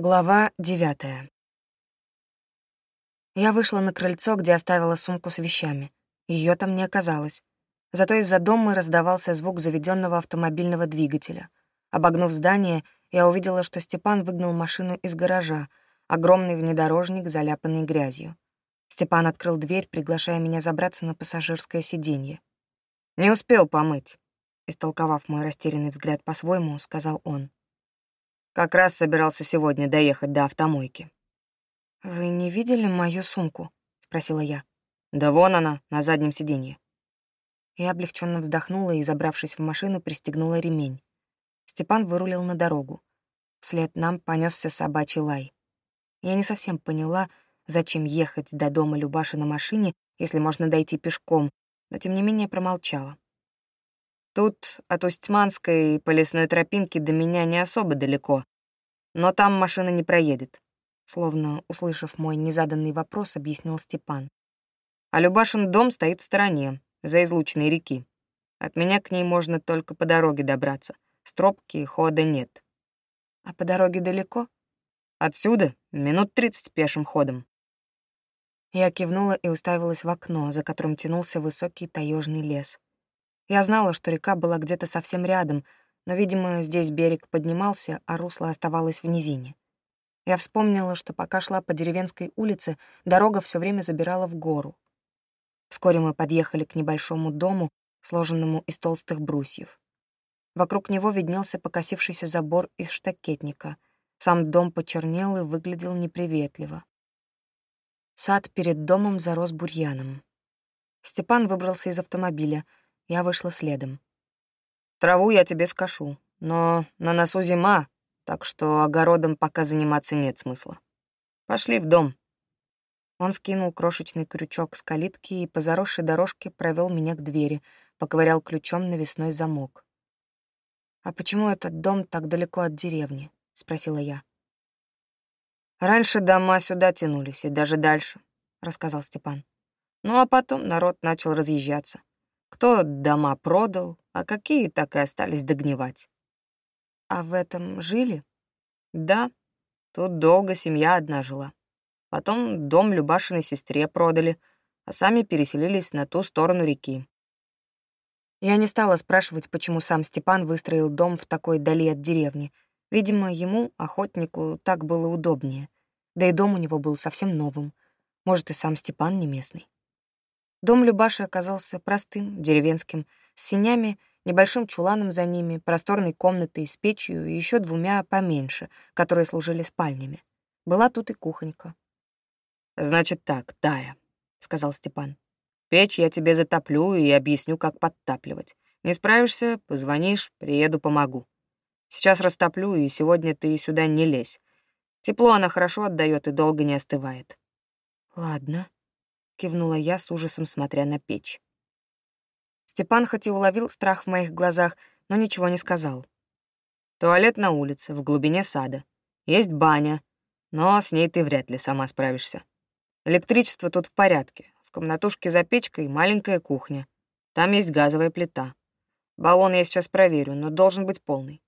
Глава девятая. Я вышла на крыльцо, где оставила сумку с вещами. Ее там не оказалось. Зато из-за дома раздавался звук заведенного автомобильного двигателя. Обогнув здание, я увидела, что Степан выгнал машину из гаража, огромный внедорожник, заляпанный грязью. Степан открыл дверь, приглашая меня забраться на пассажирское сиденье. «Не успел помыть», — истолковав мой растерянный взгляд по-своему, сказал он. Как раз собирался сегодня доехать до автомойки. «Вы не видели мою сумку?» — спросила я. «Да вон она, на заднем сиденье». Я облегченно вздохнула и, забравшись в машину, пристегнула ремень. Степан вырулил на дорогу. Вслед нам понесся собачий лай. Я не совсем поняла, зачем ехать до дома Любаши на машине, если можно дойти пешком, но тем не менее промолчала. Тут от Устьманской по лесной тропинке до меня не особо далеко, но там машина не проедет», словно, услышав мой незаданный вопрос, объяснил Степан. «А Любашин дом стоит в стороне, за излученной реки. От меня к ней можно только по дороге добраться. С тропки хода нет». «А по дороге далеко?» «Отсюда минут тридцать пешим ходом». Я кивнула и уставилась в окно, за которым тянулся высокий таежный лес. Я знала, что река была где-то совсем рядом, но, видимо, здесь берег поднимался, а русло оставалось в низине. Я вспомнила, что пока шла по деревенской улице, дорога все время забирала в гору. Вскоре мы подъехали к небольшому дому, сложенному из толстых брусьев. Вокруг него виднелся покосившийся забор из штакетника. Сам дом почернел и выглядел неприветливо. Сад перед домом зарос бурьяном. Степан выбрался из автомобиля — я вышла следом. «Траву я тебе скошу, но на носу зима, так что огородом пока заниматься нет смысла. Пошли в дом». Он скинул крошечный крючок с калитки и по заросшей дорожке провел меня к двери, поковырял ключом навесной замок. «А почему этот дом так далеко от деревни?» — спросила я. «Раньше дома сюда тянулись, и даже дальше», — рассказал Степан. «Ну а потом народ начал разъезжаться. Кто дома продал, а какие так и остались догнивать. А в этом жили? Да, тут долго семья одна жила. Потом дом Любашиной сестре продали, а сами переселились на ту сторону реки. Я не стала спрашивать, почему сам Степан выстроил дом в такой дали от деревни. Видимо, ему, охотнику, так было удобнее. Да и дом у него был совсем новым. Может, и сам Степан не местный. Дом Любаши оказался простым, деревенским, с синями, небольшим чуланом за ними, просторной комнатой с печью и еще двумя поменьше, которые служили спальнями. Была тут и кухонька. «Значит так, Тая», — сказал Степан. «Печь я тебе затоплю и объясню, как подтапливать. Не справишься — позвонишь, приеду, помогу. Сейчас растоплю, и сегодня ты сюда не лезь. Тепло она хорошо отдает и долго не остывает». «Ладно», кивнула я с ужасом, смотря на печь. Степан хоть и уловил страх в моих глазах, но ничего не сказал. Туалет на улице, в глубине сада. Есть баня, но с ней ты вряд ли сама справишься. Электричество тут в порядке. В комнатушке за печкой маленькая кухня. Там есть газовая плита. Баллон я сейчас проверю, но должен быть полный.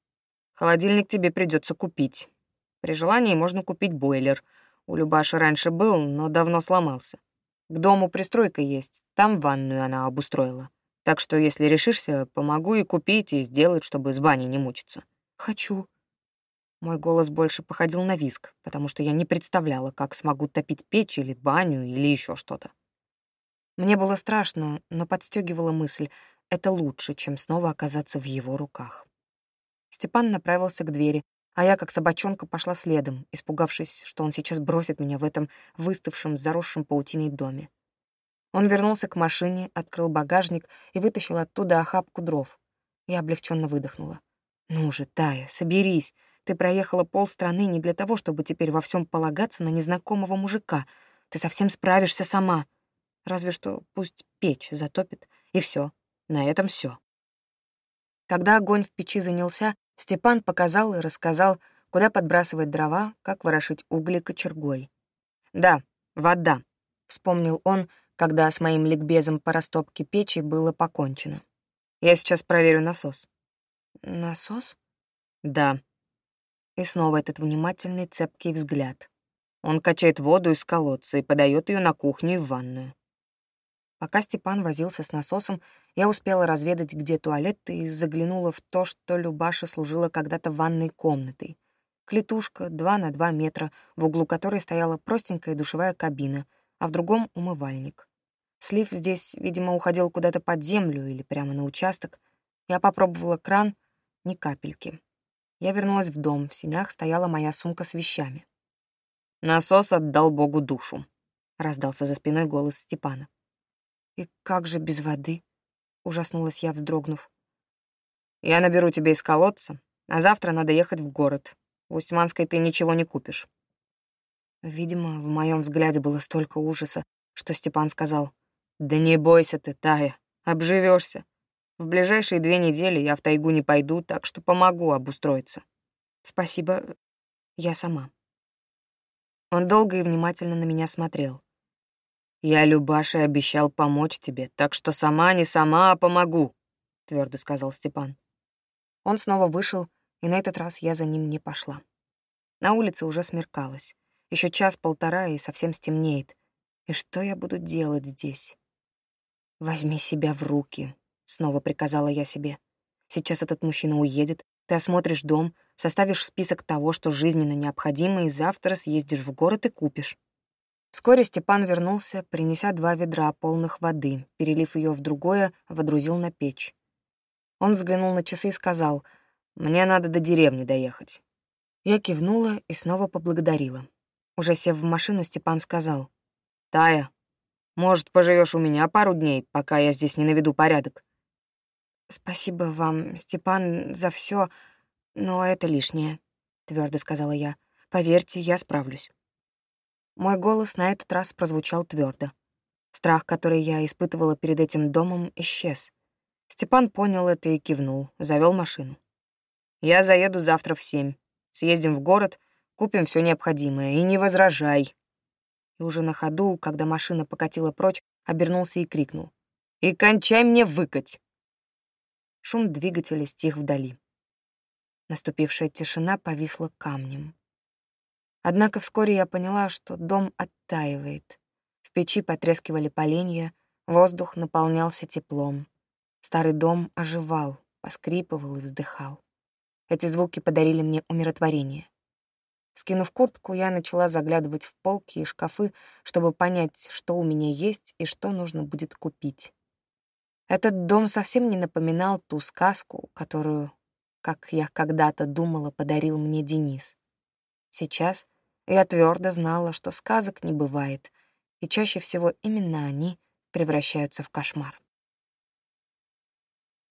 Холодильник тебе придется купить. При желании можно купить бойлер. У Любаши раньше был, но давно сломался. К дому пристройка есть, там ванную она обустроила. Так что, если решишься, помогу и купить, и сделать, чтобы с баней не мучиться. Хочу. Мой голос больше походил на виск, потому что я не представляла, как смогу топить печь или баню или еще что-то. Мне было страшно, но подстегивала мысль — это лучше, чем снова оказаться в его руках. Степан направился к двери, а я, как собачонка, пошла следом, испугавшись, что он сейчас бросит меня в этом выставшем, заросшем паутиной доме. Он вернулся к машине, открыл багажник и вытащил оттуда охапку дров. Я облегченно выдохнула. «Ну же, Тая, соберись. Ты проехала полстраны не для того, чтобы теперь во всем полагаться на незнакомого мужика. Ты совсем справишься сама. Разве что пусть печь затопит, и все. На этом все. Когда огонь в печи занялся, Степан показал и рассказал, куда подбрасывать дрова, как ворошить угли кочергой. «Да, вода», — вспомнил он, когда с моим ликбезом по растопке печи было покончено. «Я сейчас проверю насос». «Насос?» «Да». И снова этот внимательный, цепкий взгляд. Он качает воду из колодца и подает ее на кухню и в ванную. Пока Степан возился с насосом, я успела разведать, где туалет, и заглянула в то, что Любаша служила когда-то ванной комнатой. Клетушка 2 на 2 метра, в углу которой стояла простенькая душевая кабина, а в другом — умывальник. Слив здесь, видимо, уходил куда-то под землю или прямо на участок. Я попробовала кран — ни капельки. Я вернулась в дом, в синях стояла моя сумка с вещами. «Насос отдал Богу душу», — раздался за спиной голос Степана. «И как же без воды?» — ужаснулась я, вздрогнув. «Я наберу тебя из колодца, а завтра надо ехать в город. В Усманской ты ничего не купишь». Видимо, в моем взгляде было столько ужаса, что Степан сказал, «Да не бойся ты, Тая, обживешься. В ближайшие две недели я в тайгу не пойду, так что помогу обустроиться». «Спасибо, я сама». Он долго и внимательно на меня смотрел. «Я, Любаше, обещал помочь тебе, так что сама не сама, а помогу», — твердо сказал Степан. Он снова вышел, и на этот раз я за ним не пошла. На улице уже смеркалось. Еще час-полтора, и совсем стемнеет. И что я буду делать здесь? «Возьми себя в руки», — снова приказала я себе. «Сейчас этот мужчина уедет, ты осмотришь дом, составишь список того, что жизненно необходимо, и завтра съездишь в город и купишь. Вскоре Степан вернулся, принеся два ведра, полных воды, перелив ее в другое, водрузил на печь. Он взглянул на часы и сказал, «Мне надо до деревни доехать». Я кивнула и снова поблагодарила. Уже сев в машину, Степан сказал, «Тая, может, поживешь у меня пару дней, пока я здесь не наведу порядок?» «Спасибо вам, Степан, за все, но это лишнее», — твердо сказала я. «Поверьте, я справлюсь». Мой голос на этот раз прозвучал твердо. Страх, который я испытывала перед этим домом, исчез. Степан понял это и кивнул, завел машину. «Я заеду завтра в семь. Съездим в город, купим все необходимое, и не возражай». И уже на ходу, когда машина покатила прочь, обернулся и крикнул. «И кончай мне выкать!» Шум двигателя стих вдали. Наступившая тишина повисла камнем. Однако вскоре я поняла, что дом оттаивает. В печи потрескивали поленья, воздух наполнялся теплом. Старый дом оживал, поскрипывал и вздыхал. Эти звуки подарили мне умиротворение. Скинув куртку, я начала заглядывать в полки и шкафы, чтобы понять, что у меня есть и что нужно будет купить. Этот дом совсем не напоминал ту сказку, которую, как я когда-то думала, подарил мне Денис. Сейчас я твердо знала, что сказок не бывает, и чаще всего именно они превращаются в кошмар.